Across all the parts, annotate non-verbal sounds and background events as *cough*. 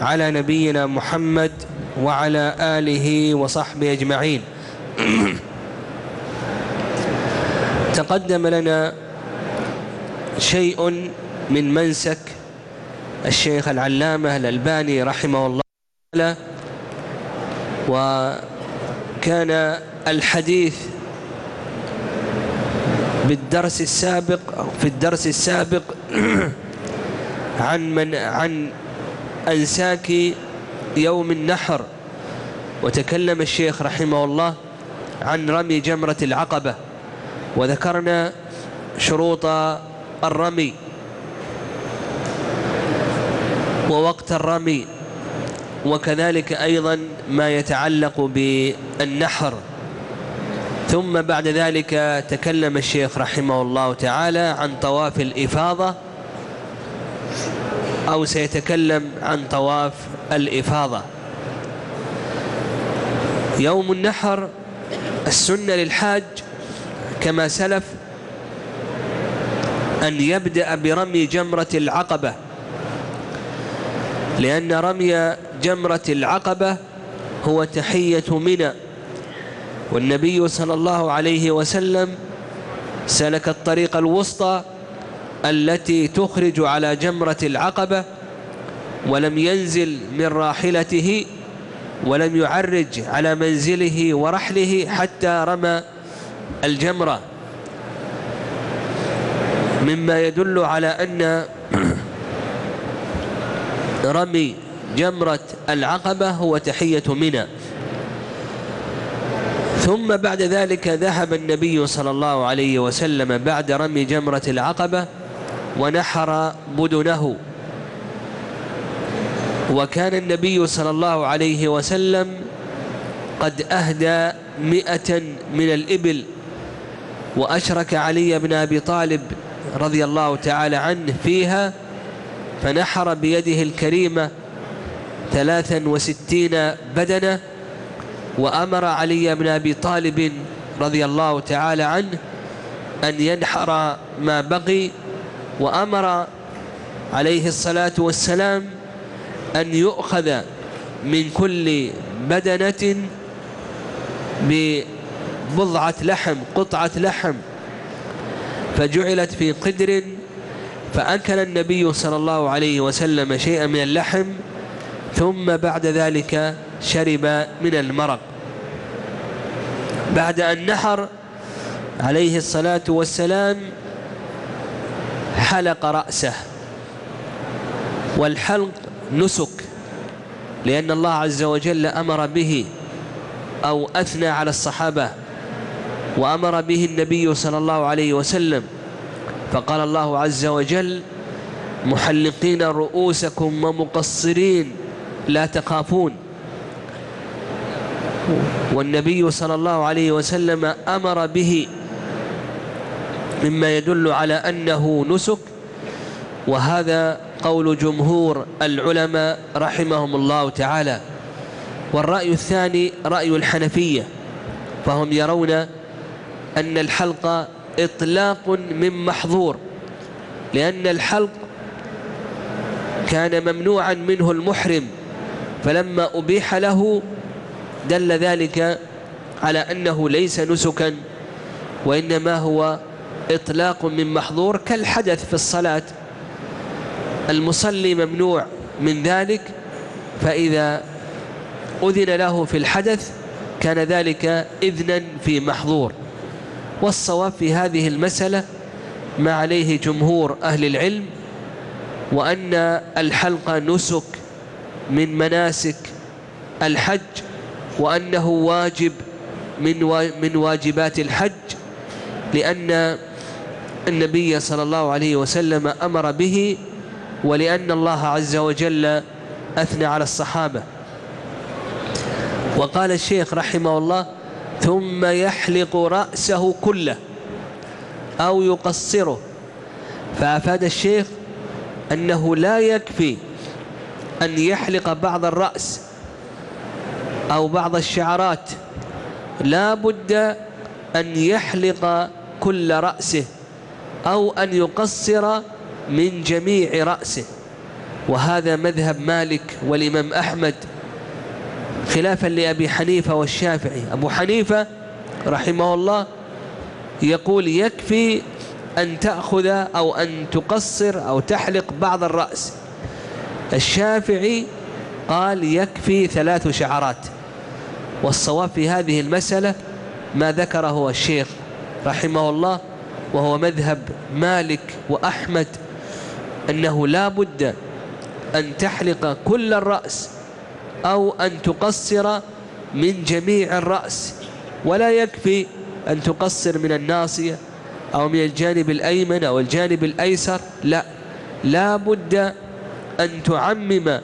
على نبينا محمد وعلى آله وصحبه أجمعين. *clears throat* تقدم لنا شيء من منسك الشيخ العلامة الألباني رحمه الله تعالى وكان الحديث بالدرس السابق في الدرس السابق *clears throat* عن من عن أنساك يوم النحر. وتكلم الشيخ رحمه الله عن رمي جمرة العقبة. وذكرنا شروط الرمي. ووقت الرمي. وكذلك أيضا ما يتعلق بالنحر. ثم بعد ذلك تكلم الشيخ رحمه الله تعالى عن طواف الإفاضة. أو سيتكلم عن طواف الإفاضة. يوم النحر السنة للحاج كما سلف أن يبدأ برمي جمرة العقبة. لأن رمي جمرة العقبة هو تحية منى. والنبي صلى الله عليه وسلم سلك الطريق الوسطى التي تخرج على جمرة العقبة ولم ينزل من راحلته ولم يعرج على منزله ورحله حتى رمى الجمرة. مما يدل على أن *clears throat* رمي جمرة العقبة هو تحية منى. ثم بعد ذلك ذهب النبي صلى الله عليه وسلم بعد رمي جمرة العقبة ونحر بدنه. وكان النبي صلى الله عليه وسلم قد أهدى مئة من الإبل وأشرك علي بن أبي طالب رضي الله تعالى عنه فيها فنحر بيده الكريمة ثلاثا وستين بدنة وأمر علي بن أبي طالب رضي الله تعالى عنه أن ينحر ما بقي وأمر عليه الصلاة والسلام أن يؤخذ من كل بدنة ببضعة لحم قطعة لحم. فجعلت في قدر فأكل النبي صلى الله عليه وسلم شيئا من اللحم ثم بعد ذلك شرب من المرق. بعد أن نحر عليه الصلاة والسلام حلق رأسه والحلق نسك لأن الله عز وجل أمر به أو أثنى على الصحابة وأمر به النبي صلى الله عليه وسلم. فقال الله عز وجل محلقين رؤوسكم ومقصرين لا تخافون. والنبي صلى الله عليه وسلم أمر به مما يدل على أنه نسك. وهذا قول جمهور العلماء رحمهم الله تعالى. والرأي الثاني رأي الحنفية. فهم يرون أن الحلق إطلاق من محظور. لأن الحلق كان ممنوعا منه المحرم. فلما أبيح له دل ذلك على أنه ليس نسكا وإنما هو إطلاق من محظور كالحدث في الصلاة. المصلي ممنوع من ذلك فإذا أذن له في الحدث كان ذلك إذنا في محظور. والصواب في هذه المسألة ما عليه جمهور أهل العلم وأن الحلق نسك من مناسك الحج وأنه واجب من من واجبات الحج لأن النبي صلى الله عليه وسلم أمر به ولأن الله عز وجل أثنى على الصحابة. وقال الشيخ رحمه الله ثم يحلق رأسه كله أو يقصره فأفاد الشيخ أنه لا يكفي أن يحلق بعض الرأس أو بعض الشعرات. لا بد أن يحلق كل رأسه. أو أن يقصر من جميع رأسه. وهذا مذهب مالك والإمام أحمد خلافا لأبي حنيفة والشافعي. أبو حنيفة رحمه الله يقول يكفي أن تأخذ أو أن تقصر أو تحلق بعض الرأس. الشافعي قال يكفي ثلاث شعرات. والصواب في هذه المسألة ما ذكره الشيخ رحمه الله وهو مذهب مالك وأحمد أنه لا بد أن تحلق كل الرأس أو أن تقصر من جميع الرأس. ولا يكفي أن تقصر من الناصية أو من الجانب الأيمن أو الجانب الأيسر. لا لا بد أن تعمم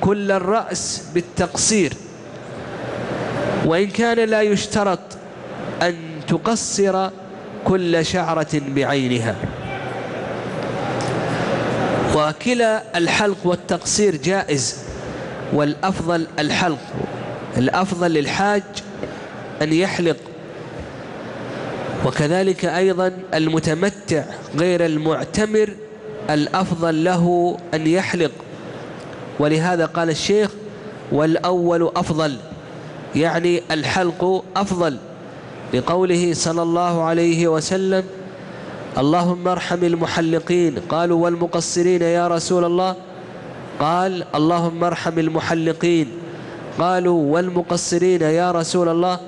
كل الرأس بالتقصير. وإن كان لا يشترط أن تقصر كل شعرة بعينها. وكلا الحلق والتقصير جائز والأفضل الحلق. الأفضل للحاج أن يحلق. وكذلك أيضا المتمتع غير المعتمر الأفضل له أن يحلق. ولهذا قال الشيخ والأول أفضل يعني الحلق أفضل. لقوله صلى الله عليه وسلم اللهم ارحم المحلقين. قالوا والمقصرين يا رسول الله. قال اللهم ارحم المحلقين. قالوا والمقصرين يا رسول الله.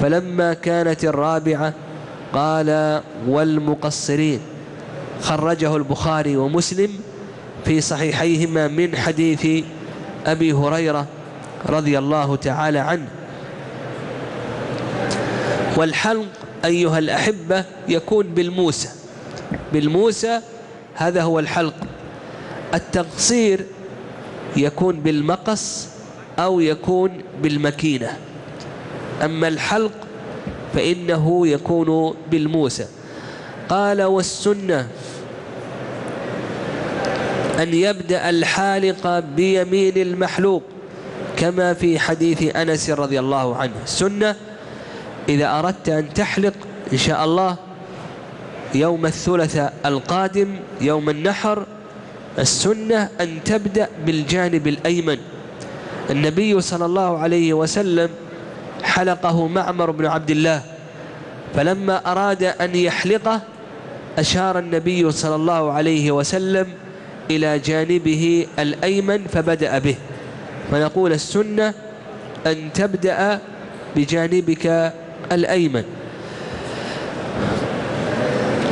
فلما كانت الرابعة قال والمقصرين. خرجه البخاري ومسلم في صحيحيهما من حديث أبي هريرة رضي الله تعالى عنه. والحلق أيها الأحبة يكون بالموسى. بالموسى هذا هو الحلق. التقصير يكون بالمقص أو يكون بالمكينة. أما الحلق فإنه يكون بالموسى. قال والسنة أن يبدأ الحالق بيمين المحلوق كما في حديث أنس رضي الله عنه. السنة إذا أردت أن تحلق إن شاء الله يوم الثلاثاء القادم يوم النحر السنة أن تبدأ بالجانب الأيمن. النبي صلى الله عليه وسلم حلقه معمر بن عبد الله فلما أراد أن يحلقه أشار النبي صلى الله عليه وسلم إلى جانبه الأيمن فبدأ به. فنقول السنة أن تبدأ بجانبك الأيمن.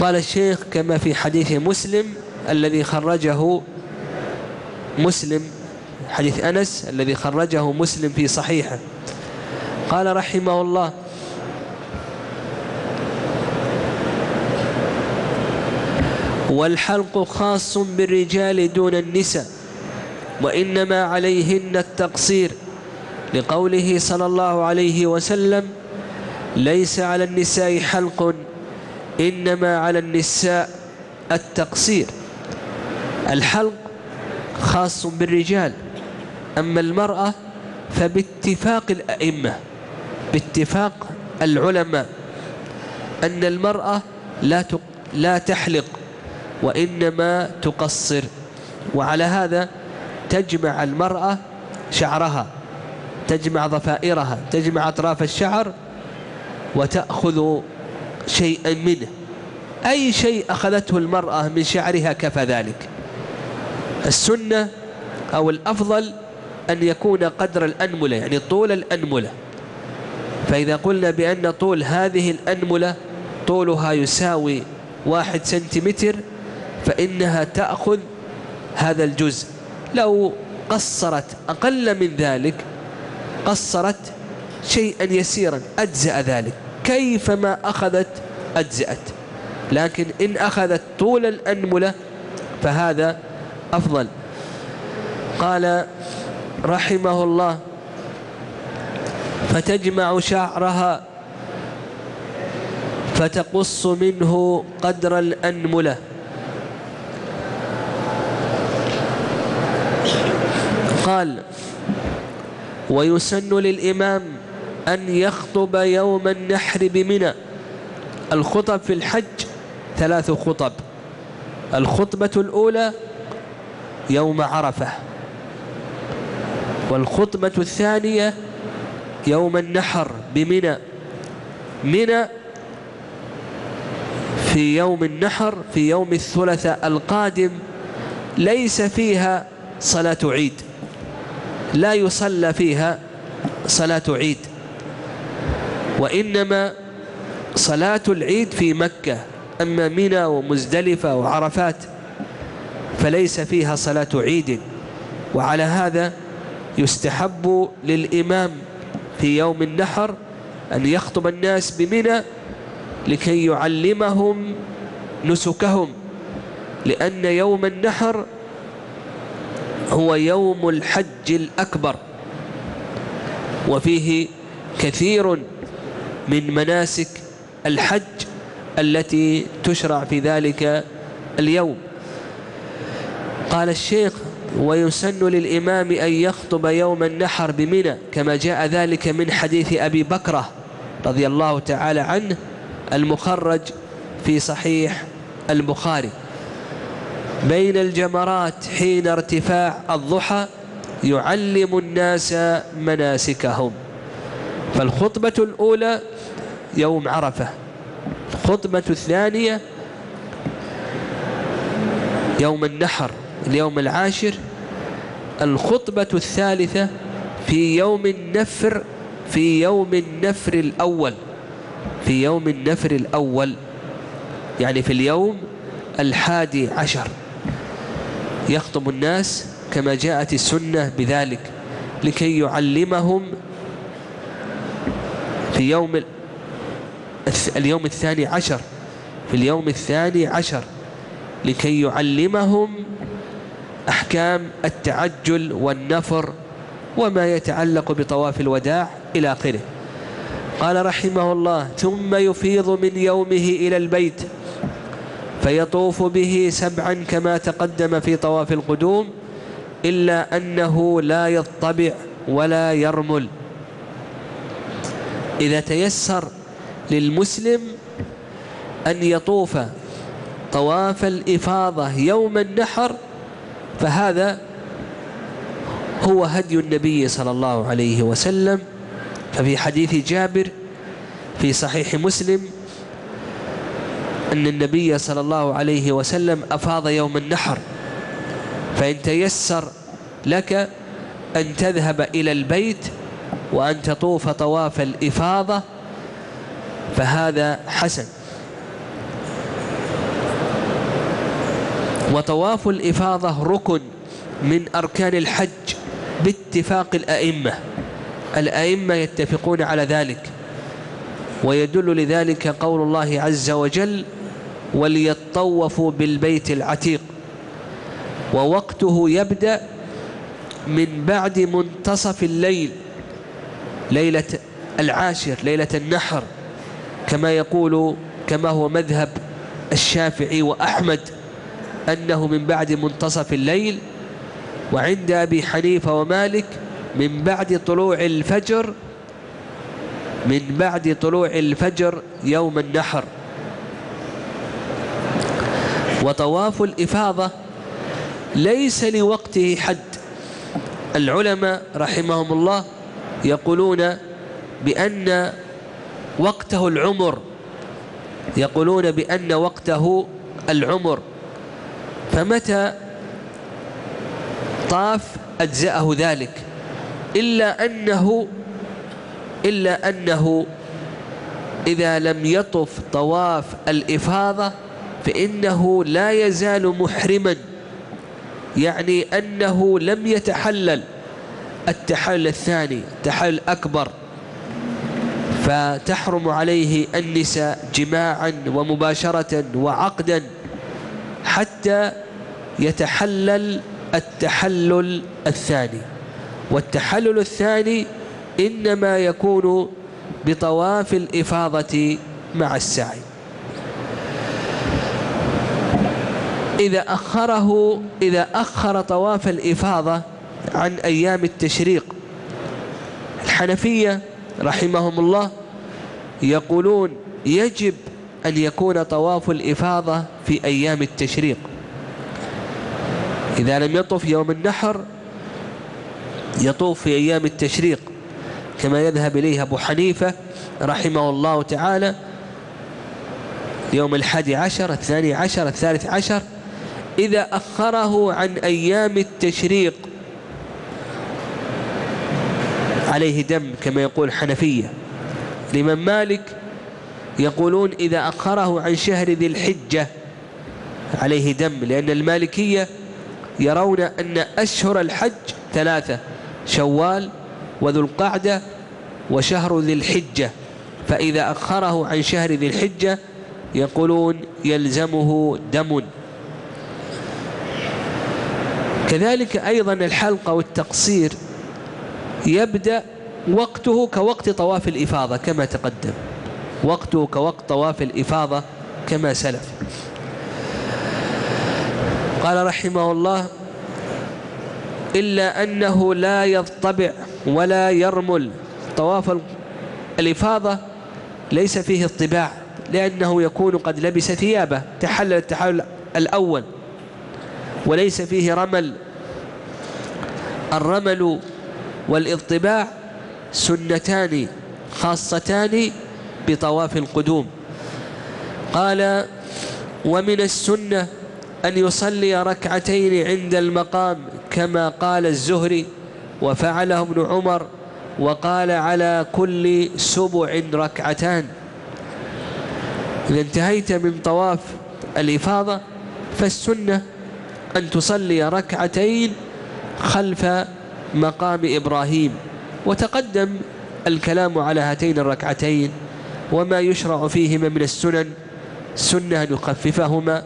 قال الشيخ كما في حديث مسلم الذي خرجه مسلم حديث أنس الذي خرجه مسلم في صحيحه. قال رحمه الله والحلق خاص بالرجال دون النساء وإنما عليهن التقصير لقوله صلى الله عليه وسلم ليس على النساء حلق إنما على النساء التقصير. الحلق خاص بالرجال أما المرأة فباتفاق الأئمة باتفاق العلماء أن المرأة لا لا تحلق وإنما تقصر. وعلى هذا تجمع المرأة شعرها تجمع ضفائرها تجمع أطراف الشعر وتأخذ شيئا منه. أي شيء أخذته المرأة من شعرها كفى ذلك. السنة أو الأفضل أن يكون قدر الأنملة يعني طول الأنملة. فإذا قلنا بأن طول هذه الأنملة طولها يساوي واحد سنتيمتر فإنها تأخذ هذا الجزء. لو قصرت أقل من ذلك قصرت شيئا يسيرا أجزأ ذلك. كيفما أخذت أجزأت. لكن إن أخذت طول الأنملة فهذا أفضل. قال رحمه الله فتجمع شعرها فتقص منه قدر الأنملة. قال ويسن للإمام أن يخطب يوم النحر بمنى. الخطب في الحج ثلاث خطب. الخطبة الأولى يوم عرفة. والخطبة الثانية يوم النحر بمنى. منى في يوم النحر في يوم الثلاثاء القادم ليس فيها صلاة عيد. لا يصلى فيها صلاة عيد. وإنما صلاة العيد في مكة أما منى ومزدلفة وعرفات فليس فيها صلاة عيد. وعلى هذا يستحب للإمام في يوم النحر أن يخطب الناس بمنى لكي يعلمهم نسكهم لأن يوم النحر هو يوم الحج الأكبر. وفيه كثير من مناسك الحج التي تشرع في ذلك اليوم. قال الشيخ ويسن للإمام أن يخطب يوم النحر بمنى كما جاء ذلك من حديث أبي بكرة رضي الله تعالى عنه المخرج في صحيح البخاري بين الجمرات حين ارتفاع الضحى يعلم الناس مناسكهم فالخطبة الأولى يوم عرفة. الخطبة الثانية يوم النحر اليوم العاشر. الخطبة الثالثة في يوم النفر في يوم النفر الأول. في يوم النفر الأول. يعني في اليوم الحادي عشر. يخطب الناس كما جاءت السنة بذلك لكي يعلمهم في يوم اليوم الثاني عشر. في اليوم الثاني عشر. لكي يعلمهم أحكام التعجل والنفر وما يتعلق بطواف الوداع إلى آخره. قال رحمه الله ثم يفيض من يومه إلى البيت فيطوف به سبعا كما تقدم في طواف القدوم إلا أنه لا يطبع ولا يرمل. إذا تيسر للمسلم أن يطوف طواف الإفاضة يوم النحر فهذا هو هدي النبي صلى الله عليه وسلم. ففي حديث جابر في صحيح مسلم أن النبي صلى الله عليه وسلم أفاض يوم النحر فإن تيسر لك أن تذهب إلى البيت وأن تطوف طواف الإفاضة فهذا حسن. وطواف الإفاضة ركن من أركان الحج باتفاق الأئمة. الأئمة يتفقون على ذلك. ويدل لذلك قول الله عز وجل وليطوفوا بالبيت العتيق ووقته يبدأ من بعد منتصف الليل ليلة العاشر ليلة النحر. كما يقول كما هو مذهب الشافعي وأحمد أنه من بعد منتصف الليل وعند أبي حنيفة ومالك من بعد طلوع الفجر من بعد طلوع الفجر يوم النحر. وطواف الإفاضة ليس لوقته حد. العلماء رحمهم الله يقولون بأن وقته العمر. يقولون بأن وقته العمر. فمتى طاف أجزأه ذلك؟ إلا أنه إلا أنه إذا لم يطف طواف الإفاضة فإنه لا يزال محرما. يعني أنه لم يتحلل. التحلل الثاني تحلل أكبر. فتحرم عليه النساء جماعا ومباشرة وعقدا حتى يتحلل التحلل الثاني. والتحلل الثاني إنما يكون بطواف الإفاضة مع السعي. إذا أخره إذا أخر طواف الإفاضة عن أيام التشريق الحنفية رحمهم الله يقولون يجب أن يكون طواف الإفاضة في أيام التشريق. إذا لم يطف يوم النحر يطوف في أيام التشريق كما يذهب إليه أبو حنيفة رحمه الله تعالى يوم الحادي عشر الثاني عشر الثالث عشر إذا أخره عن أيام التشريق عليه دم كما يقول حنفية. الإمام مالك يقولون إذا أخره عن شهر ذي الحجة عليه دم لأن المالكية يرون أن أشهر الحج ثلاثة شوال وذو القعدة وشهر ذي الحجة. فإذا أخره عن شهر ذي الحجة يقولون يلزمه دم. كذلك أيضا الحلقة والتقصير يبدأ وقته كوقت طواف الإفاضة كما تقدم. وقته كوقت طواف الإفاضة كما سلف. قال رحمه الله إلا أنه لا يضطبع ولا يرمل. طواف الإفاضة ليس فيه الطباع لأنه يكون قد لبس ثيابه تحلل التحلل الأول وليس فيه رمل. الرمل والاضطباع سنتان خاصتان بطواف القدوم. قال ومن السنة أن يصلي ركعتين عند المقام كما قال الزهري وفعله ابن عمر وقال على كل سبع ركعتان. إذا انتهيت من طواف الإفاضة فالسنة أن تصلي ركعتين خلف مقام إبراهيم وتقدم الكلام على هاتين الركعتين وما يشرع فيهما من السنن سنة أن يخففهما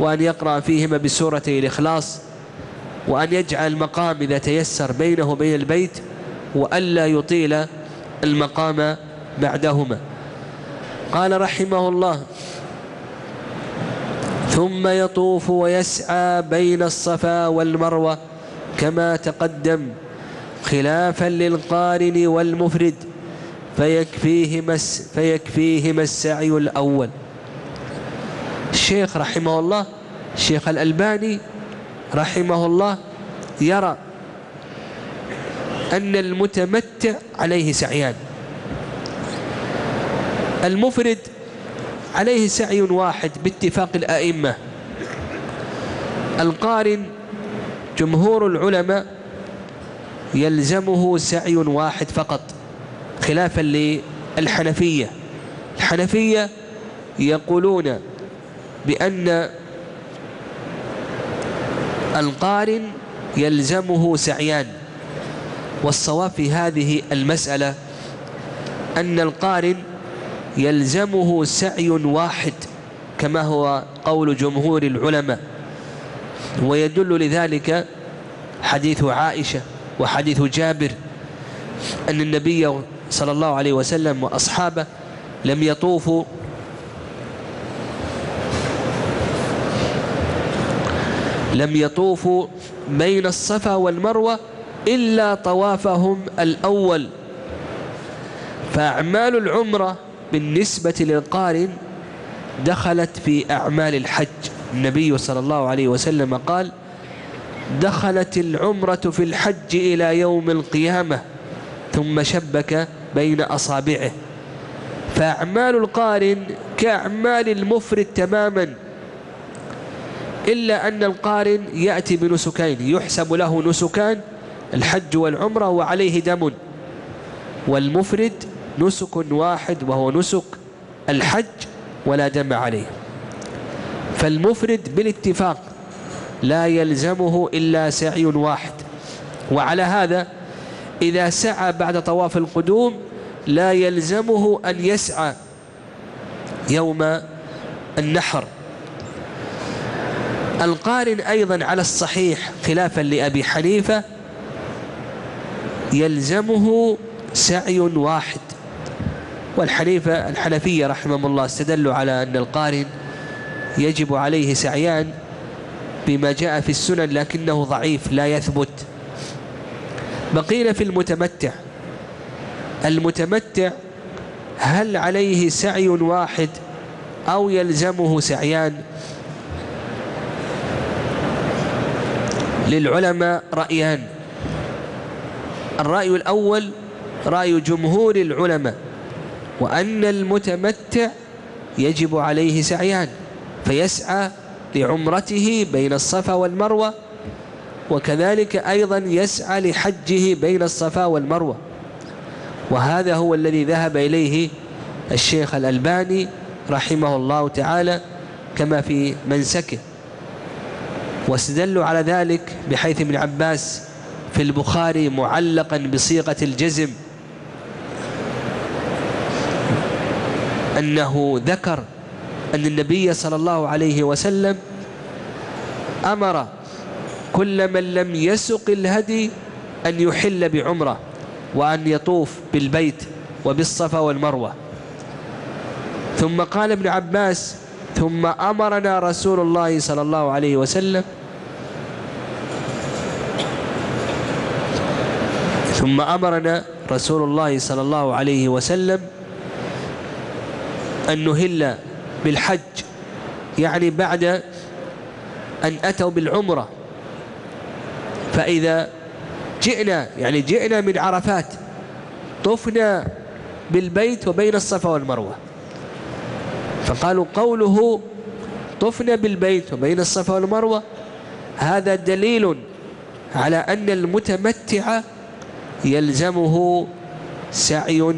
وأن يقرأ فيهما بسورة الإخلاص وأن يجعل المقام إذا تيسر بينه وبين البيت وألا يطيل المقام بعدهما. قال رحمه الله ثم يطوف ويسعى بين الصفا والمروة كما تقدم خلافا للقارن والمفرد فيكفيهما فيكفيهما السعي الأول. الشيخ رحمه الله الشيخ الألباني رحمه الله يرى أن المتمتع عليه سعيان. المفرد عليه سعي واحد باتفاق الأئمة. القارن جمهور العلماء يلزمه سعي واحد فقط خلافا للحنفية. الحنفية يقولون بأن القارن يلزمه سعيان. والصواب في هذه المسألة أن القارن يلزمه سعي واحد كما هو قول جمهور العلماء. ويدل لذلك حديث عائشة وحديث جابر أن النبي صلى الله عليه وسلم وأصحابه لم يطوفوا لم يطوفوا بين الصفا والمروة إلا طوافهم الأول. فأعمال العمرة بالنسبة للقارن دخلت في أعمال الحج. النبي صلى الله عليه وسلم قال دخلت العمرة في الحج إلى يوم القيامة ثم شبك بين أصابعه. فأعمال القارن كأعمال المفرد تماما إلا أن القارن يأتي بنسكين يحسب له نسكان الحج والعمرة وعليه دم. والمفرد نسك واحد وهو نسك الحج ولا دم عليه. فالمفرد بالاتفاق لا يلزمه إلا سعي واحد. وعلى هذا إذا سعى بعد طواف القدوم لا يلزمه أن يسعى يوم النحر. القارن أيضا على الصحيح خلافا لأبي حنيفة يلزمه سعي واحد. والحنيفة الحنفية رحمهم الله استدلوا على أن القارن يجب عليه سعيان بما جاء في السنن لكنه ضعيف لا يثبت. بقينا في المتمتع. المتمتع هل عليه سعي واحد أو يلزمه سعيان؟ للعلماء رأيان. الرأي الأول رأي جمهور العلماء وأن المتمتع يجب عليه سعيان. فيسعى لعمرته بين الصفا والمروة وكذلك أيضا يسعى لحجه بين الصفا والمروة. وهذا هو الذي ذهب إليه الشيخ الألباني رحمه الله تعالى كما في منسكه. واستدلوا على ذلك بحيث ابن عباس في البخاري معلقا بصيغة الجزم أنه ذكر أن النبي صلى الله عليه وسلم أمر كل من لم يسق الهدي أن يحل بعمرة وأن يطوف بالبيت وبالصفا والمروة. ثم قال ابن عباس ثم أمرنا رسول الله صلى الله عليه وسلم ثم أمرنا رسول الله صلى الله عليه وسلم أن نهل بالحج يعني بعد أن أتوا بالعمرة. فإذا جئنا يعني جئنا من عرفات طفنا بالبيت وبين الصفا والمروة. فقالوا قوله طفنا بالبيت وبين الصفا والمروة. هذا دليل على أن المتمتع يلزمه سعي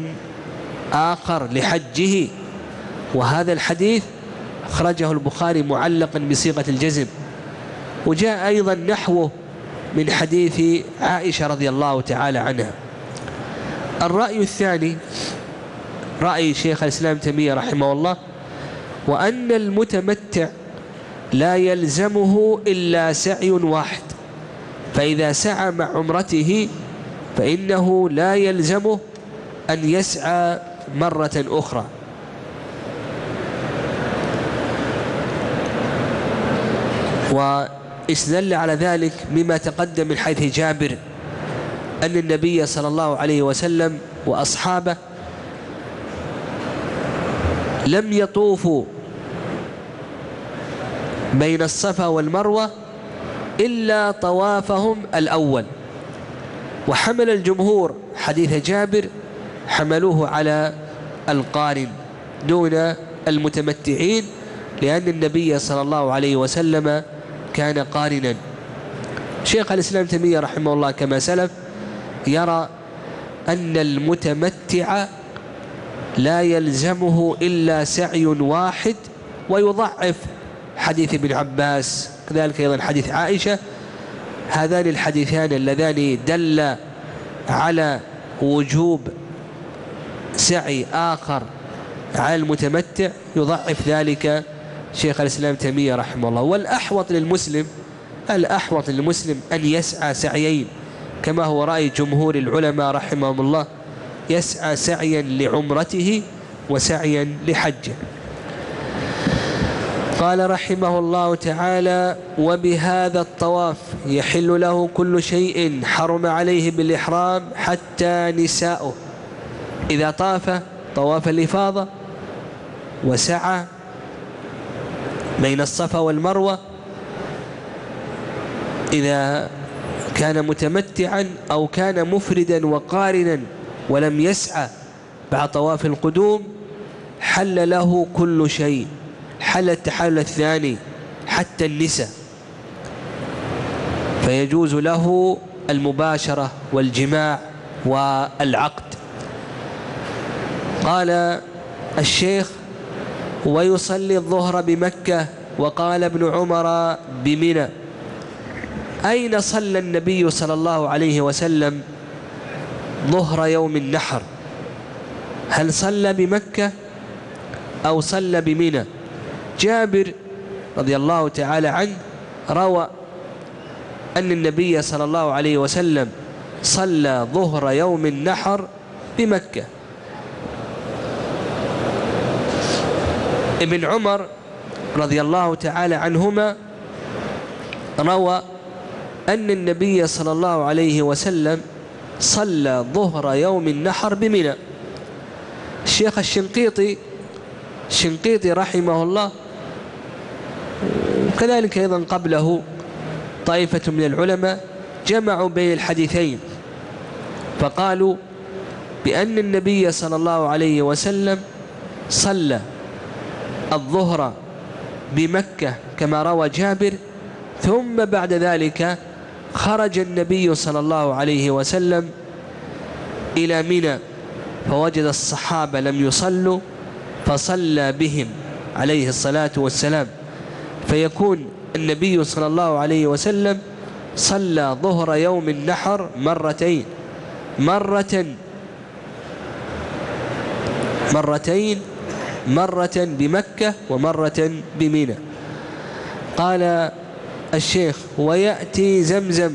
آخر لحجه. وهذا الحديث أخرجه البخاري معلقا بصيغة الجزم. وجاء أيضا نحوه من حديث عائشة رضي الله تعالى عنها. الرأي الثاني رأي شيخ الإسلام تيمية رحمه الله وأن المتمتع لا يلزمه إلا سعي واحد. فإذا سعى مع عمرته فإنه لا يلزمه أن يسعى مرة أخرى. واستدل على ذلك مما تقدم من حيث جابر أن النبي صلى الله عليه وسلم وأصحابه لم يطوفوا بين الصفا والمروة إلا طوافهم الأول. وحمل الجمهور حديث جابر حملوه على القارن دون المتمتعين لأن النبي صلى الله عليه وسلم كان قارنا. شيخ الإسلام تيمية رحمه الله كما سلف يرى أن المتمتع لا يلزمه إلا سعي واحد ويضعف. حديث ابن عباس كذلك أيضا حديث عائشة. هذان الحديثان اللذان دل على وجوب سعي آخر على المتمتع يضعف ذلك شيخ الإسلام تيمية رحمه الله والأحوط للمسلم الأحوط للمسلم أن يسعى سعيين كما هو رأي جمهور العلماء رحمهم الله يسعى سعيا لعمرته وسعيا لحجه. قال رحمه الله تعالى وبهذا الطواف يحل له كل شيء حرم عليه بالإحرام حتى نساؤه. إذا طاف طواف الإفاضة وسعى بين الصفا والمروة إذا كان متمتعا أو كان مفردا وقارنا ولم يسعى بعد طواف القدوم حل له كل شيء حل التحلل الثاني حتى النساء. فيجوز له المباشرة والجماع والعقد. قال الشيخ ويصلي الظهر بمكة وقال ابن عمر بمنى. أين صلى النبي صلى الله عليه وسلم ظهر يوم النحر؟ هل صلى بمكة أو صلى بمنى؟ جابر رضي الله تعالى عنه روى أن النبي صلى الله عليه وسلم صلى ظهر يوم النحر بمكة. ابن عمر رضي الله تعالى عنهما روى أن النبي صلى الله عليه وسلم صلى ظهر يوم النحر بمنى. الشيخ الشنقيطي الشنقيطي رحمه الله وكذلك أيضا قبله طائفة من العلماء جمعوا بين الحديثين فقالوا بأن النبي صلى الله عليه وسلم صلى الظهر بمكة كما روى جابر ثم بعد ذلك خرج النبي صلى الله عليه وسلم إلى منى فوجد الصحابة لم يصلوا فصلى بهم عليه الصلاة والسلام. فيكون النبي صلى الله عليه وسلم صلى ظهر يوم النحر مرتين. مرة مرتين مرة بمكة ومرة بمنى قال الشيخ ويأتي زمزم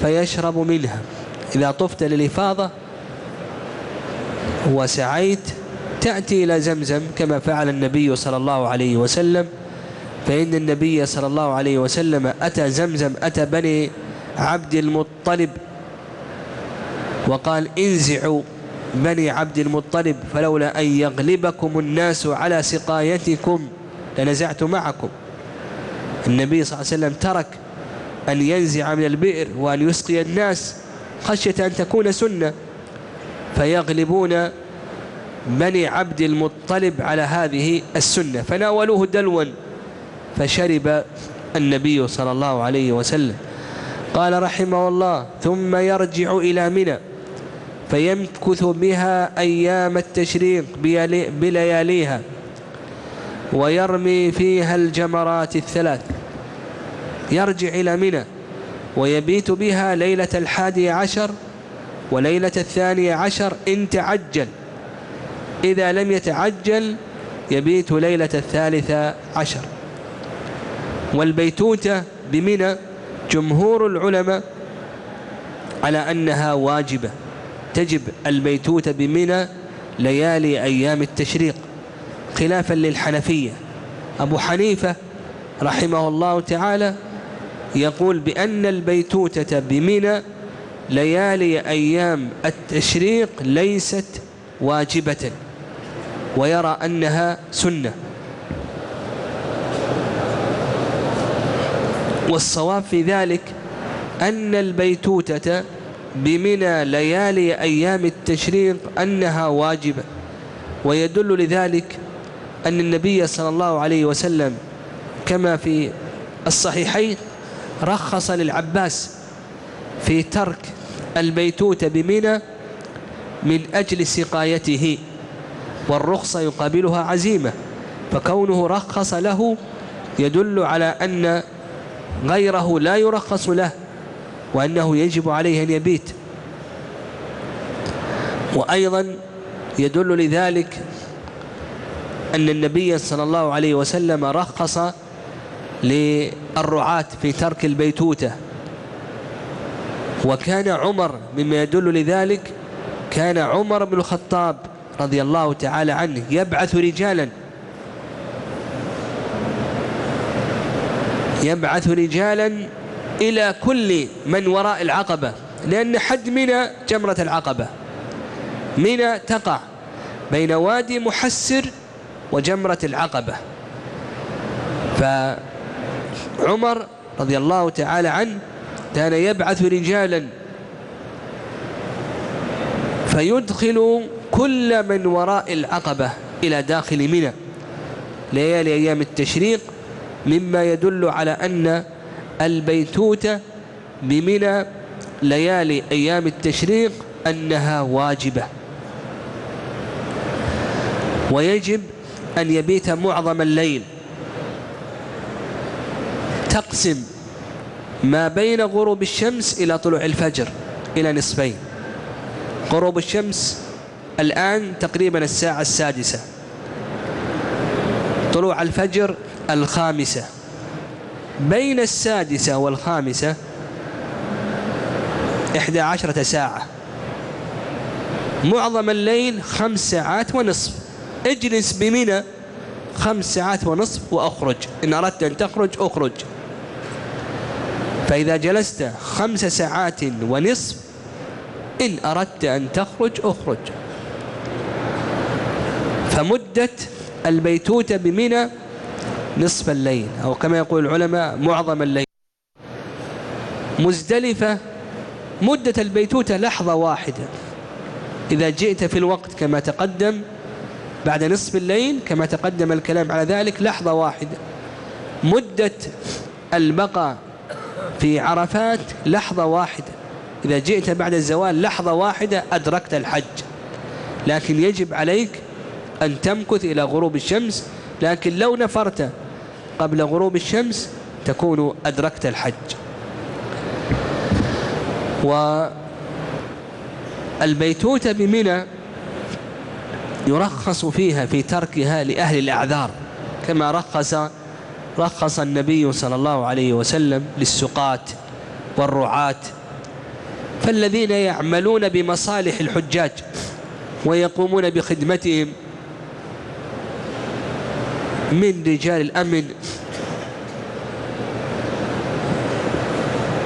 فيشرب منها. إذا طفت للإفاضة وسعيت تأتي إلى زمزم كما فعل النبي صلى الله عليه وسلم. فإن النبي صلى الله عليه وسلم أتى زمزم أتى بني عبد المطلب وقال انزعوا بني عبد المطلب فلولا أن يغلبكم الناس على سقايتكم لنزعت معكم. النبي صلى الله عليه وسلم ترك أن ينزع من البئر وأن يسقي الناس خشية أن تكون سنة. فيغلبون بني عبد المطلب على هذه السنة. فناولوه دلوا فشرب النبي صلى الله عليه وسلم. قال رحمه الله ثم يرجع إلى منى. فيمكث بها أيام التشريق بلياليها ويرمي فيها الجمرات الثلاث. يرجع إلى منى ويبيت بها ليلة الحادي عشر وليلة الثانية عشر إن تعجل. إذا لم يتعجل يبيت ليلة الثالثة عشر. والبيتوتة بمنى جمهور العلماء على أنها واجبة. تجب البيتوتة بمنى ليالي أيام التشريق. خلافا للحنفية. أبو حنيفة رحمه الله تعالى يقول بأن البيتوتة بمنى ليالي أيام التشريق ليست واجبة ويرى أنها سنة. والصواب في ذلك أن البيتوتة بمنى ليالي أيام التشريق أنها واجبة. ويدل لذلك أن النبي صلى الله عليه وسلم كما في الصحيحين رخص للعباس في ترك البيتوتة بمنى من أجل سقايته والرخصة يقابلها عزيمة فكونه رخص له يدل على أن غيره لا يرخص له. وأنه يجب عليه أن يبيت. وأيضا يدل لذلك أن النبي صلى الله عليه وسلم رخص للرعاة في ترك البيتوتة. وكان عمر مما يدل لذلك كان عمر بن الخطاب رضي الله تعالى عنه يبعث رجالا. يبعث رجالا إلى كل من وراء العقبة لأن حد منى جمرة العقبة منى تقع بين وادي محسر وجمرة العقبة. فعمر رضي الله تعالى عنه كان يبعث رجالا فيدخل كل من وراء العقبة إلى داخل منى. ليالي أيام التشريق مما يدل على أن البيتوتة بمنى ليالي أيام التشريق أنها واجبة. ويجب أن يبيت معظم الليل. تقسم ما بين غروب الشمس إلى طلوع الفجر إلى نصفين. غروب الشمس الآن تقريبا الساعة السادسة. طلوع الفجر الخامسة. بين السادسة والخامسة إحدى عشرة ساعة. معظم الليل خمس ساعات ونصف. اجلس بمنى خمس ساعات ونصف وأخرج. إن أردت أن تخرج أخرج. فإذا جلست خمس ساعات ونصف إن أردت أن تخرج أخرج. فمدة البيتوتة بمنى نصف الليل أو كما يقول العلماء معظم الليل. مزدلفة مدة البيتوتة لحظة واحدة. إذا جئت في الوقت كما تقدم بعد نصف الليل كما تقدم الكلام على ذلك لحظة واحدة. مدة البقاء في عرفات لحظة واحدة. إذا جئت بعد الزوال لحظة واحدة أدركت الحج. لكن يجب عليك أن تمكث إلى غروب الشمس. لكن لو نفرت قبل غروب الشمس تكون أدركت الحج. والبيتوتة بمنى يرخص فيها في تركها لأهل الأعذار كما رخص رخص النبي صلى الله عليه وسلم للسقاة والرعاة. فالذين يعملون بمصالح الحجاج ويقومون بخدمتهم من رجال الأمن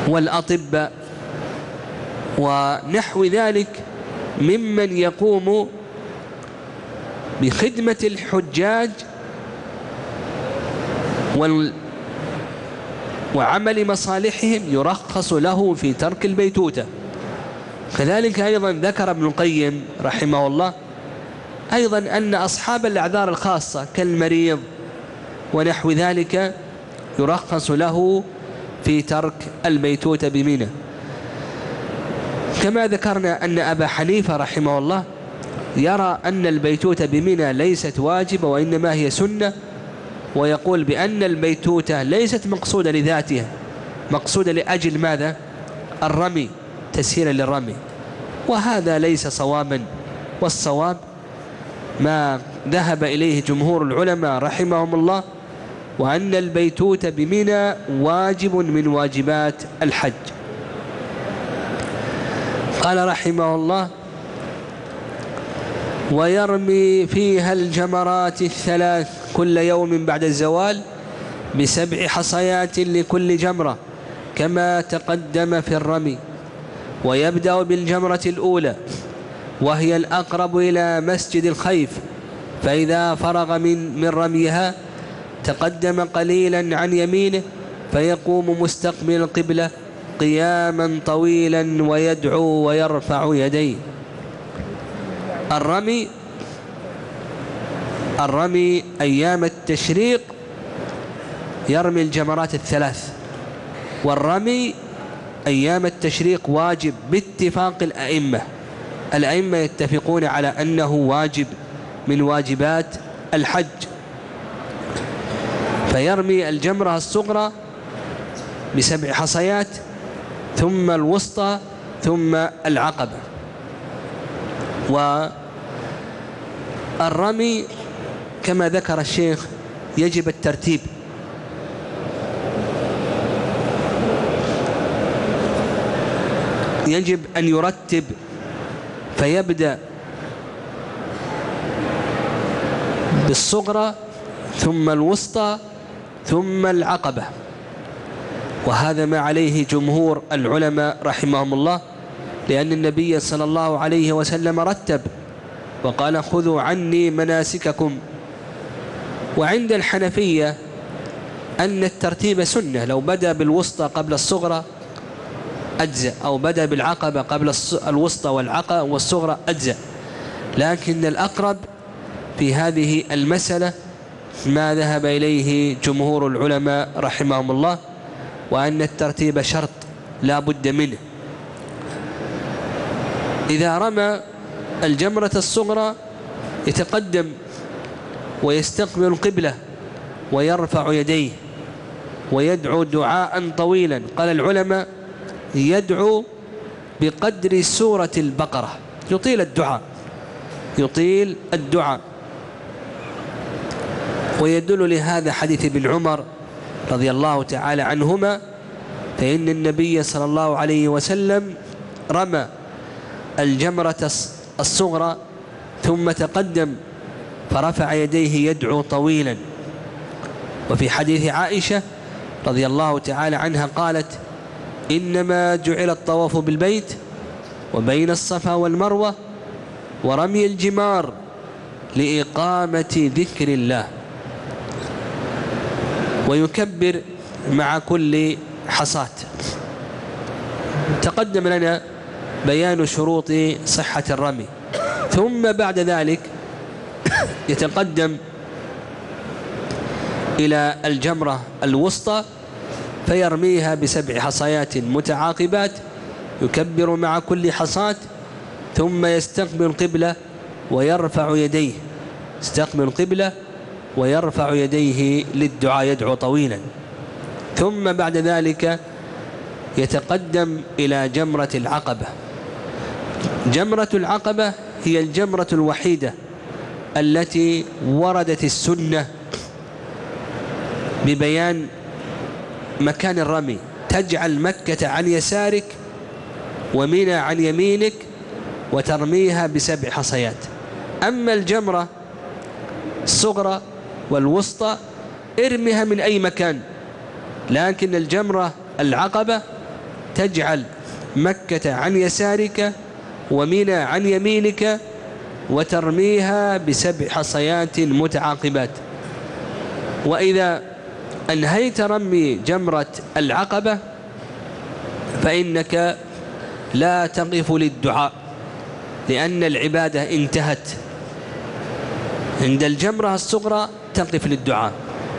والأطباء ونحو ذلك ممن يقوم بخدمة الحجاج وال وعمل مصالحهم يرخص له في ترك البيتوتة. كذلك أيضا ذكر ابن القيم رحمه الله أيضا أن أصحاب الأعذار الخاصة كالمريض ونحو ذلك يرخص له في ترك البيتوتة بمنى كما ذكرنا أن أبا حنيفة رحمه الله يرى أن البيتوتة بمنى ليست واجبة وإنما هي سنة ويقول بأن البيتوتة ليست مقصودة لذاتها. مقصودة لأجل ماذا؟ الرمي تسهيلا للرمي. وهذا ليس صوابا والصواب ما ذهب إليه جمهور العلماء رحمهم الله وأن البيتوت بمنى واجب من واجبات الحج. قال رحمه الله ويرمي فيها الجمرات الثلاث كل يوم بعد الزوال بسبع حصيات لكل جمرة كما تقدم في الرمي ويبدأ بالجمرة الأولى وهي الأقرب إلى مسجد الخيف فإذا فرغ من من رميها تقدم قليلا عن يمينه فيقوم مستقبل القبلة قياما طويلا ويدعو ويرفع يديه. الرمي الرمي أيام التشريق يرمي الجمرات الثلاث والرمي أيام التشريق واجب باتفاق الأئمة. الأئمة يتفقون على أنه واجب من واجبات الحج. فيرمي الجمرة الصغرى بسبع حصيات ثم الوسطى ثم العقبة. والرمي كما ذكر الشيخ يجب الترتيب. يجب أن يرتب فيبدأ بالصغرى ثم الوسطى ثم العقبة. وهذا ما عليه جمهور العلماء رحمهم الله لأن النبي صلى الله عليه وسلم رتب وقال خذوا عني مناسككم. وعند الحنفية أن الترتيب سنة لو بدأ بالوسطى قبل الصغرى أجزأ أو بدأ بالعقبة قبل الوسطى والعقبة والصغرى أجزأ. لكن الأقرب في هذه المسألة ما ذهب إليه جمهور العلماء رحمهم الله وأن الترتيب شرط لا بد منه. إذا رمى الجمرة الصغرى يتقدم ويستقبل القبلة ويرفع يديه ويدعو دعاء طويلا. قال العلماء يدعو بقدر سورة البقرة. يطيل الدعاء. يطيل الدعاء. ويدل لهذا حديث ابن عمر رضي الله تعالى عنهما فإن النبي صلى الله عليه وسلم رمى الجمرة الصغرى ثم تقدم فرفع يديه يدعو طويلا. وفي حديث عائشة رضي الله تعالى عنها قالت إنما جعل الطواف بالبيت وبين الصفا والمروة ورمي الجمار لإقامة ذكر الله ويكبر مع كل حصاة. تقدم لنا بيان شروط صحة الرمي. ثم بعد ذلك يتقدم إلى الجمرة الوسطى فيرميها بسبع حصيات متعاقبات يكبر مع كل حصاة ثم يستقبل القبلة ويرفع يديه. استقبل القبلة ويرفع يديه للدعاء يدعو طويلا. ثم بعد ذلك يتقدم إلى جمرة العقبة. جمرة العقبة هي الجمرة الوحيدة التي وردت السنة ببيان مكان الرمي. تجعل مكة عن يسارك ومنى عن يمينك وترميها بسبع حصيات. أما الجمرة الصغرى والوسطى ارمها من أي مكان. لكن الجمرة العقبة تجعل مكة عن يسارك ومنى عن يمينك وترميها بسبع حصيات متعاقبات. وإذا أنهيت رمي جمرة العقبة فإنك لا تقف للدعاء لأن العبادة انتهت. عند الجمرة الصغرى تقف للدعاء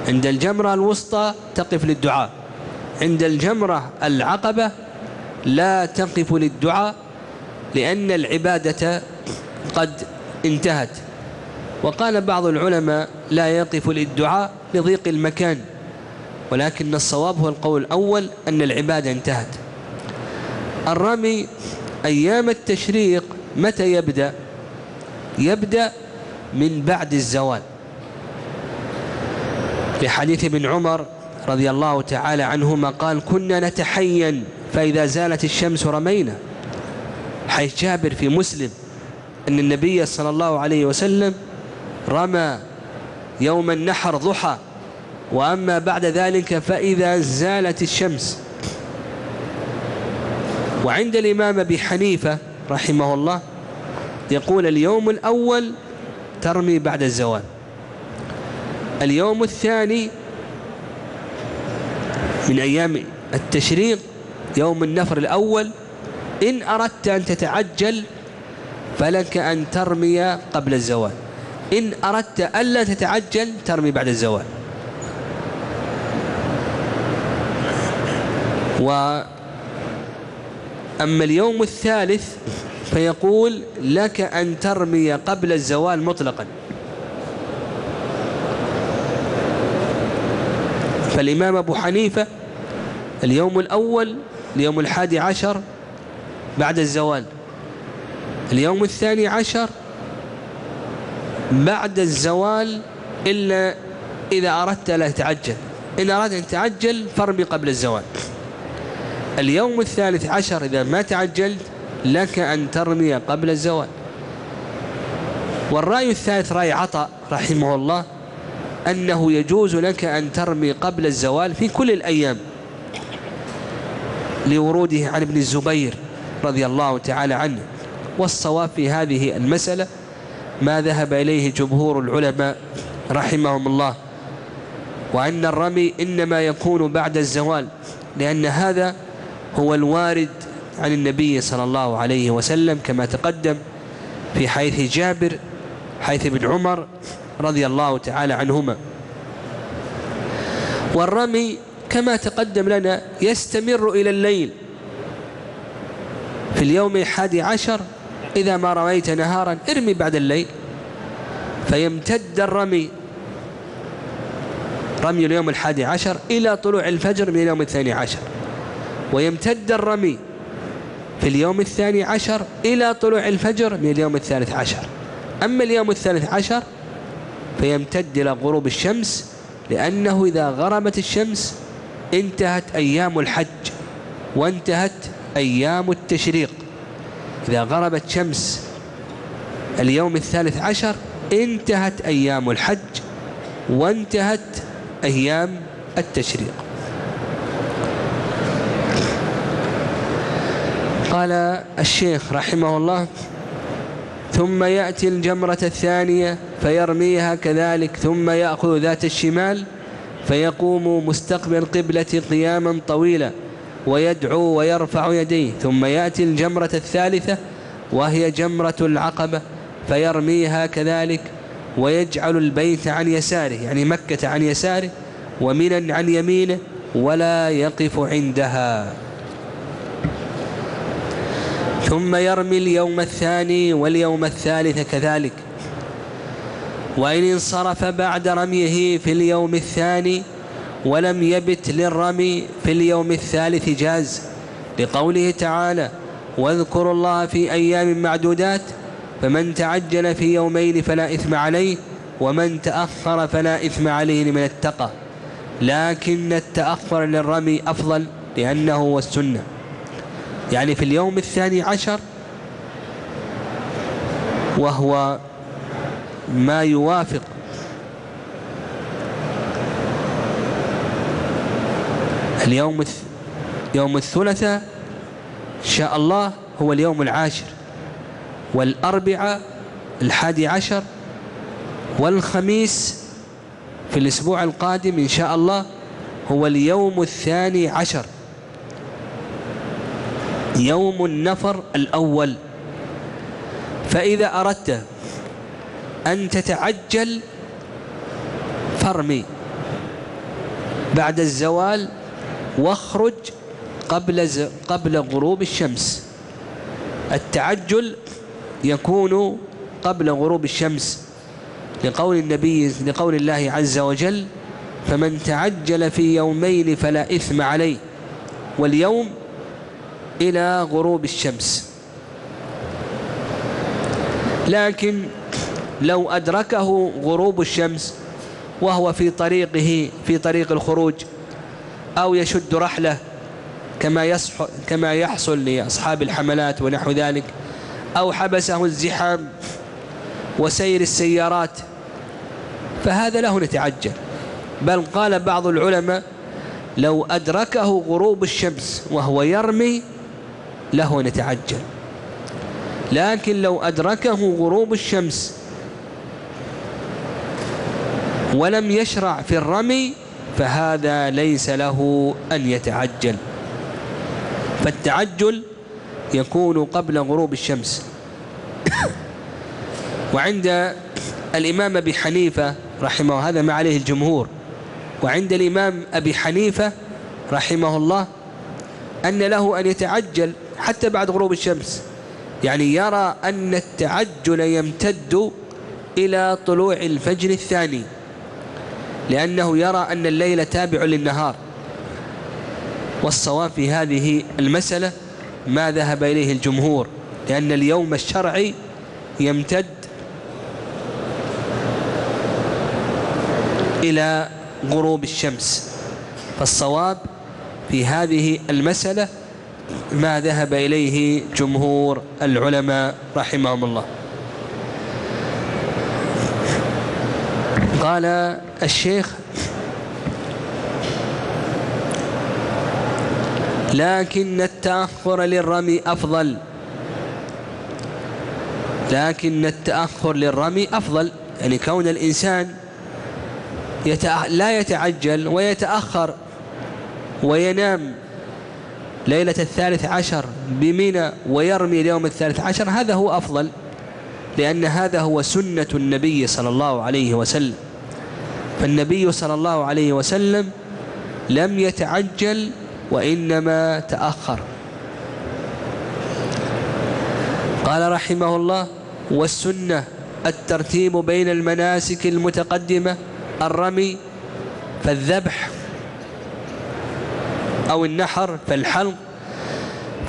عند الجمرة الوسطى تقف للدعاء عند الجمرة العقبة لا تقف للدعاء لأن العبادة قد انتهت. وقال بعض العلماء لا يقف للدعاء لضيق المكان. ولكن الصواب هو القول الأول أن العبادة انتهت. الرمي أيام التشريق متى يبدأ؟ يبدأ من بعد الزوال. لحديث ابن عمر رضي الله تعالى عنهما قال كنا نتحين فإذا زالت الشمس رمينا. حيث جابر في مسلم أن النبي صلى الله عليه وسلم رمى يوم النحر ضحى. وأما بعد ذلك فإذا زالت الشمس وعند الإمام أبي حنيفة رحمه الله يقول اليوم الأول ترمي بعد الزوال اليوم الثاني من أيام التشريق يوم النفر الأول إن أردت أن تتعجل فلك أن ترمي قبل الزوال إن أردت ألا تتعجل ترمي بعد الزوال. وأما اليوم الثالث فيقول لك أن ترمي قبل الزوال مطلقا. فالإمام أبو حنيفة اليوم الأول اليوم الحادي عشر بعد الزوال. اليوم الثاني عشر بعد الزوال إلا إذا أردت لا تتعجل إن أردت أن تعجل فارمي قبل الزوال. اليوم الثالث عشر إذا ما تعجلت لك أن ترمي قبل الزوال. والرأي الثالث رأي عطاء رحمه الله أنه يجوز لك أن ترمي قبل الزوال في كل الأيام لوروده عن ابن الزبير رضي الله تعالى عنه. والصواب في هذه المسألة ما ذهب إليه جمهور العلماء رحمهم الله وأن الرمي إنما يكون بعد الزوال لأن هذا هو الوارد عن النبي صلى الله عليه وسلم كما تقدم في حيث جابر حيث ابن عمر رضي الله تعالى عنهما. والرمي كما تقدم لنا يستمر إلى الليل. في اليوم الحادي عشر إذا ما رميت نهارا ارمي بعد الليل. فيمتد الرمي. رمي اليوم الحادي عشر إلى طلوع الفجر من اليوم الثاني عشر. ويمتد الرمي في اليوم الثاني عشر إلى طلوع الفجر من اليوم الثالث عشر. أما اليوم الثالث عشر فيمتد إلى غروب الشمس لأنه إذا غربت الشمس انتهت أيام الحج وانتهت أيام التشريق. إذا غربت شمس اليوم الثالث عشر انتهت أيام الحج وانتهت أيام التشريق. قال الشيخ رحمه الله ثم يأتي الجمرة الثانية فيرميها كذلك ثم يأخذ ذات الشمال فيقوم مستقبل قبلة قياما طويلا ويدعو ويرفع يديه ثم يأتي الجمرة الثالثة وهي جمرة العقبة فيرميها كذلك ويجعل البيت عن يساره يعني مكة عن يساره ومنا عن يمينه ولا يقف عندها. ثم يرمي اليوم الثاني واليوم الثالث كذلك. وإن انصرف بعد رميه في اليوم الثاني ولم يبت للرمي في اليوم الثالث جاز. لقوله تعالى واذكروا الله في أيام معدودات فمن تعجل في يومين فلا إثم عليه ومن تأخر فلا إثم عليه لمن اتقى. لكن التأخر للرمي أفضل لأنه هو السنة. يعني في اليوم الثاني عشر وهو ما يوافق اليوم يوم الثلاثاء إن شاء الله هو اليوم العاشر والأربعاء الحادي عشر والخميس في الأسبوع القادم إن شاء الله هو اليوم الثاني عشر يوم النفر الأول. فإذا أردت أن تتعجل فارمي. بعد الزوال واخرج قبل قبل غروب الشمس. التعجل يكون قبل غروب الشمس. لقول النبي لقول الله عز وجل فمن تعجل في يومين فلا إثم عليه. واليوم إلى غروب الشمس. لكن لو أدركه غروب الشمس وهو في طريقه في طريق الخروج أو يشد رحلة كما يصح كما يحصل لأصحاب الحملات ونحو ذلك أو حبسه الزحام وسير السيارات فهذا له نتعجل. بل قال بعض العلماء لو أدركه غروب الشمس وهو يرمي له نتعجل. لكن لو أدركه غروب الشمس ولم يشرع في الرمي فهذا ليس له أن يتعجل. فالتعجل يكون قبل غروب الشمس. *coughs* وعند الإمام أبي حنيفة رحمه هذا ما عليه الجمهور. وعند الإمام أبي حنيفة رحمه الله أن له أن يتعجل حتى بعد غروب الشمس. يعني يرى أن التعجل يمتد إلى طلوع الفجر الثاني لأنه يرى أن الليل تابع للنهار. والصواب في هذه المسألة ما ذهب إليه الجمهور لأن اليوم الشرعي يمتد إلى غروب الشمس. فالصواب في هذه المسألة ما ذهب إليه جمهور العلماء رحمهم الله. قال الشيخ لكن التأخر للرمي أفضل. لكن التأخر للرمي أفضل يعني كون الإنسان لا يتعجل ويتأخر وينام ليلة الثالث عشر بمنى ويرمي اليوم الثالث عشر هذا هو أفضل لأن هذا هو سنة النبي صلى الله عليه وسلم. فالنبي صلى الله عليه وسلم لم يتعجل وإنما تأخر. قال رحمه الله والسنة الترتيب بين المناسك المتقدمة الرمي فالذبح أو النحر فالحلق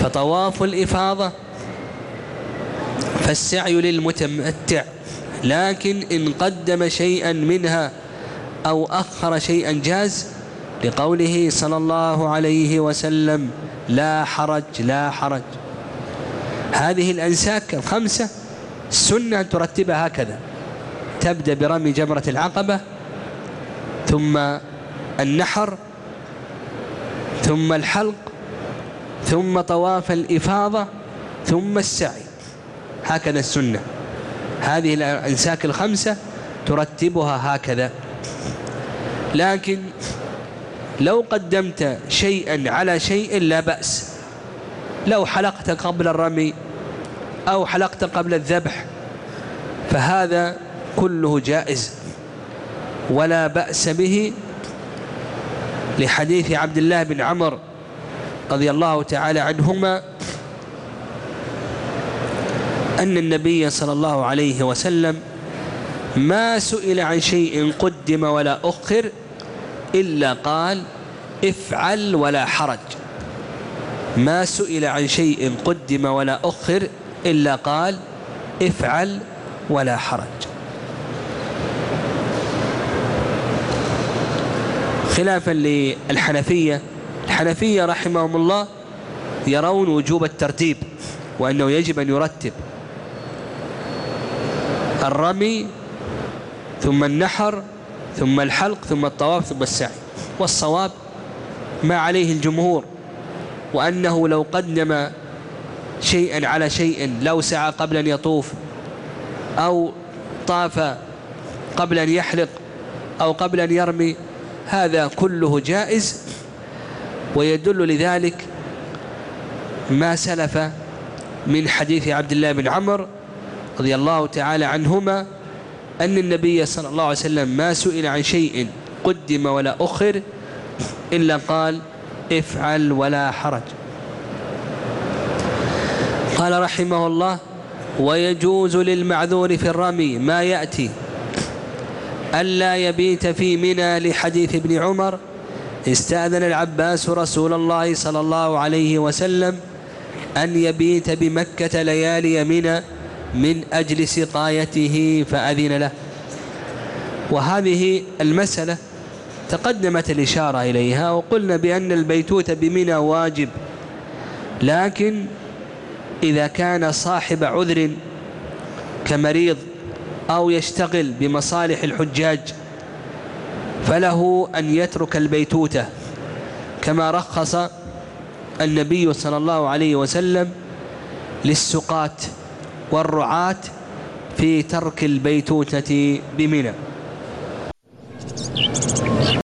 فطواف الإفاضة فالسعي للمتمتع. لكن إن قدم شيئا منها أو أخر شيئا جاز لقوله صلى الله عليه وسلم لا حرج لا حرج. هذه الأنساك الخمسة السنة أن ترتبها هكذا. تبدأ برمي جمرة العقبة ثم النحر ثم الحلق ثم طواف الإفاضة ثم السعي. هكذا السنة. هذه الأنساك الخمسة ترتبها هكذا. لكن لو قدمت شيئا على شيء لا بأس. لو حلقت قبل الرمي أو حلقت قبل الذبح فهذا كله جائز. ولا بأس به لحديث عبد الله بن عمر رضي الله تعالى عنهما أن النبي صلى الله عليه وسلم ما سئل عن شيء قدم ولا أخر إلا قال افعل ولا حرج. ما سئل عن شيء قدم ولا أخر إلا قال افعل ولا حرج. خلافا للحنفية. الحنفية رحمهم الله يرون وجوب الترتيب وأنه يجب أن يرتب الرمي ثم النحر ثم الحلق ثم الطواف ثم السعي. والصواب ما عليه الجمهور وأنه لو قدم شيئا على شيء لو سعى قبل أن يطوف أو طاف قبل أن يحلق أو قبل أن يرمي هذا كله جائز ويدل لذلك ما سلف من حديث عبد الله بن عمر رضي الله تعالى عنهما أن النبي صلى الله عليه وسلم ما سئل عن شيء قدم ولا أخر إلا قال افعل ولا حرج. قال رحمه الله ويجوز للمعذور في الرمي ما يأتي ألا يبيت في منى لحديث ابن عمر استأذن العباس رسول الله صلى الله عليه وسلم أن يبيت بمكة ليالي منى من أجل سقايته فأذن له. وهذه المسألة تقدمت الإشارة إليها وقلنا بأن البيتوت بمنى واجب لكن إذا كان صاحب عذر كمريض أو يشتغل بمصالح الحجاج فله أن يترك البيتوتة كما رخص النبي صلى الله عليه وسلم للسقاة والرعاة في ترك البيتوتة بمنى.